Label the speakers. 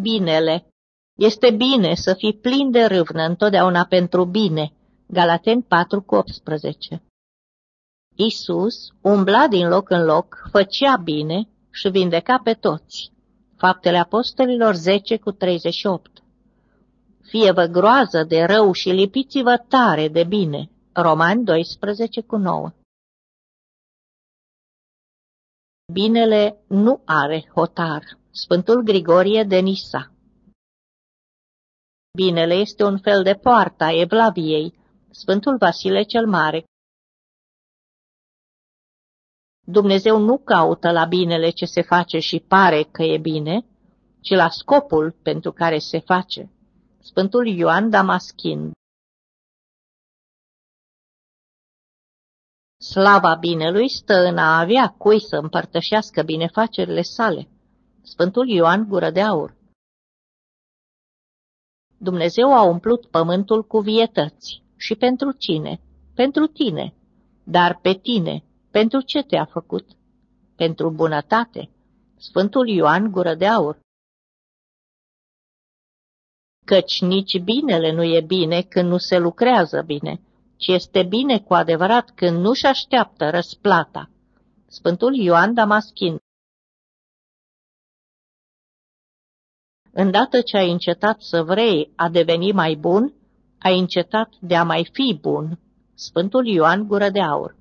Speaker 1: binele. Este bine să fii plin de râvnă întotdeauna pentru bine. Galaten 4 cu 18 Isus umbla din loc în loc, făcea bine și vindeca pe toți. Faptele Apostolilor 10 cu 38 Fie-vă groază de rău și lipiți-vă tare de bine. Romani 12 cu 9 Binele nu are hotar. Sfântul Grigorie de Nisa Binele este un fel de poarta Evlaviei, Sfântul Vasile cel Mare. Dumnezeu nu caută la binele ce se face și pare că e bine, ci la scopul pentru care se face. Sfântul Ioan Damaschin Slava binelui stă în a avea cui să împărtășească binefacerile sale. Sfântul Ioan Gură de Aur Dumnezeu a umplut pământul cu vietăți. Și pentru cine? Pentru tine. Dar pe tine, pentru ce te-a făcut? Pentru bunătate. Sfântul Ioan Gură de Aur Căci nici binele nu e bine când nu se lucrează bine, ci este bine cu adevărat când nu-și așteaptă răsplata. Sfântul Ioan Damaschin Îndată ce ai încetat să vrei a deveni mai bun, ai încetat de a mai fi bun. Sfântul Ioan Gură de Aur